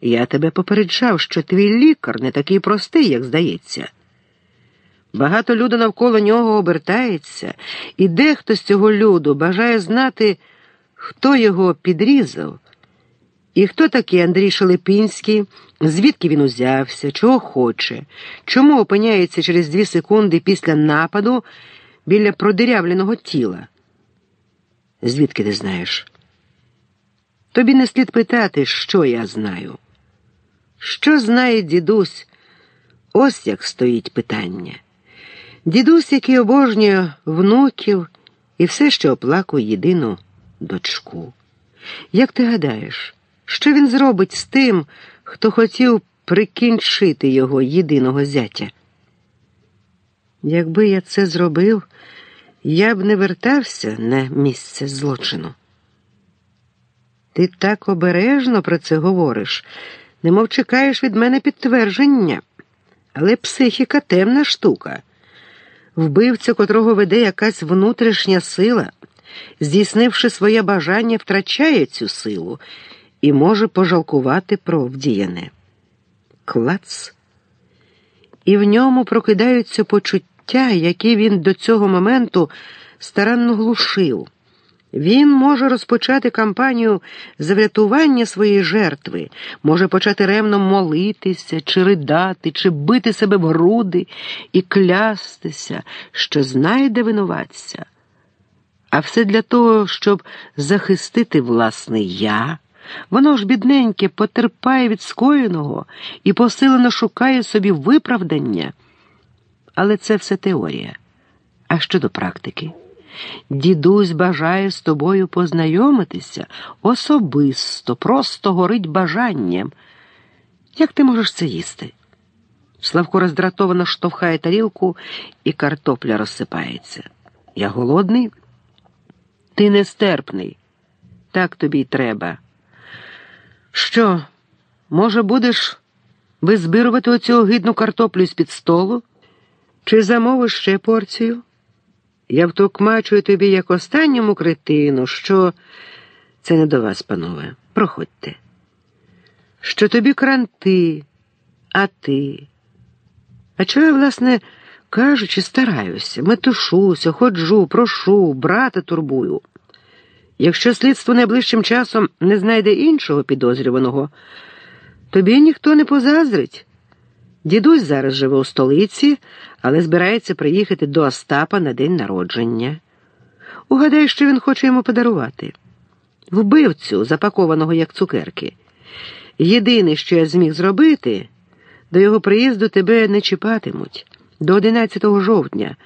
Я тебе попереджав, що твій лікар не такий простий, як здається. Багато люду навколо нього обертається, і дехто з цього люду бажає знати, хто його підрізав, і хто такий Андрій Шелепінський, звідки він узявся, чого хоче, чому опиняється через дві секунди після нападу біля продирявленого тіла. Звідки ти знаєш? Тобі не слід питати, що я знаю. Що знає дідусь? Ось як стоїть питання. Дідусь, який обожнює внуків і все ще оплакує єдину дочку. Як ти гадаєш, що він зробить з тим, хто хотів прикінчити його єдиного зятя? Якби я це зробив, я б не вертався на місце злочину. Ти так обережно про це говориш, немов чекаєш від мене підтвердження, але психіка темна штука вбивця, котрого веде якась внутрішня сила, здійснивши своє бажання, втрачає цю силу і може пожалкувати про вдіяне. Клац. І в ньому прокидаються почуття, які він до цього моменту старанно глушив. Він може розпочати кампанію за врятування своєї жертви, може почати ремно молитися, чи ридати, чи бити себе в груди і клястися, що знайде винуватця. А все для того, щоб захистити власне я. Воно ж, бідненьке, потерпає від скоєного і посилено шукає собі виправдання. Але це все теорія. А щодо практики? Дідусь бажає з тобою познайомитися особисто, просто горить бажанням. Як ти можеш це їсти? Славко роздратовано штовхає тарілку, і картопля розсипається. Я голодний? Ти нестерпний. Так тобі й треба. Що, може, будеш визбирувати оцю огидну картоплю з-під столу? Чи замовиш ще порцію? Я втокмачую тобі як останньому кретину, що це не до вас, панове. Проходьте. Що тобі кранти, а ти. А чого я, власне, кажучи, стараюся, метушуся, ходжу, прошу, брата турбую. Якщо слідство найближчим часом не знайде іншого підозрюваного, тобі ніхто не позазрить. Дідусь зараз живе у столиці, але збирається приїхати до Остапа на день народження. Угадай, що він хоче йому подарувати вбивцю, запакованого як цукерки. Єдине, що я зміг зробити, до його приїзду тебе не чіпатимуть до 11 жовтня,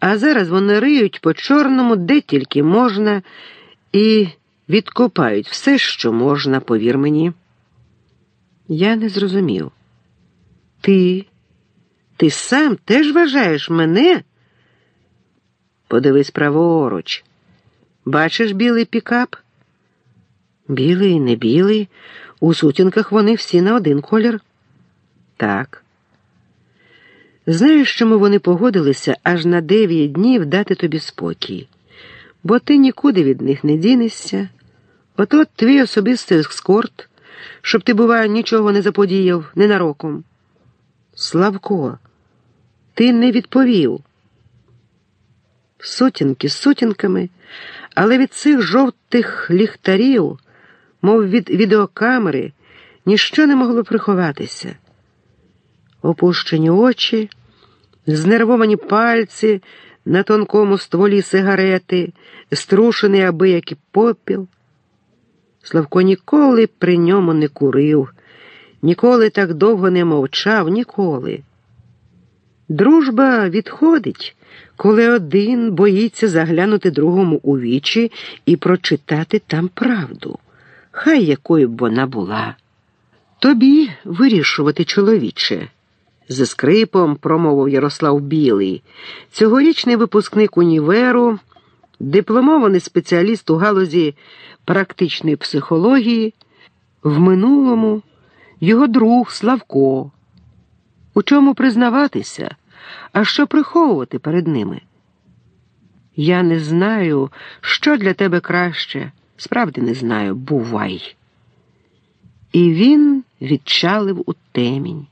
а зараз вони риють по чорному, де тільки можна, і відкопають все, що можна, повір мені. Я не зрозумів. Ти, ти сам теж вважаєш мене? Подивись праворуч. Бачиш білий пікап? Білий, не білий. У сутінках вони всі на один колір. Так. Знаєш, чому вони погодилися аж на дев'ять днів дати тобі спокій, бо ти нікуди від них не дінешся. Ото твій особистий ескорт, щоб ти, бува, нічого не заподіяв ненароком. Славко, ти не відповів. Сутінки сутінками, але від цих жовтих ліхтарів, мов від відеокамери, ніщо не могло приховатися. Опущені очі, знервовані пальці на тонкому стволі сигарети, струшений аби як і попіл. Славко ніколи при ньому не курив. Ніколи так довго не мовчав, ніколи. Дружба відходить, коли один боїться заглянути другому у вічі і прочитати там правду, хай якою б вона була. Тобі вирішувати, чоловіче, за скрипом промовив Ярослав Білий, цьогорічний випускник універу, дипломований спеціаліст у галузі практичної психології, в минулому його друг Славко. У чому признаватися, а що приховувати перед ними? Я не знаю, що для тебе краще, справді не знаю, бувай. І він відчалив у темінь.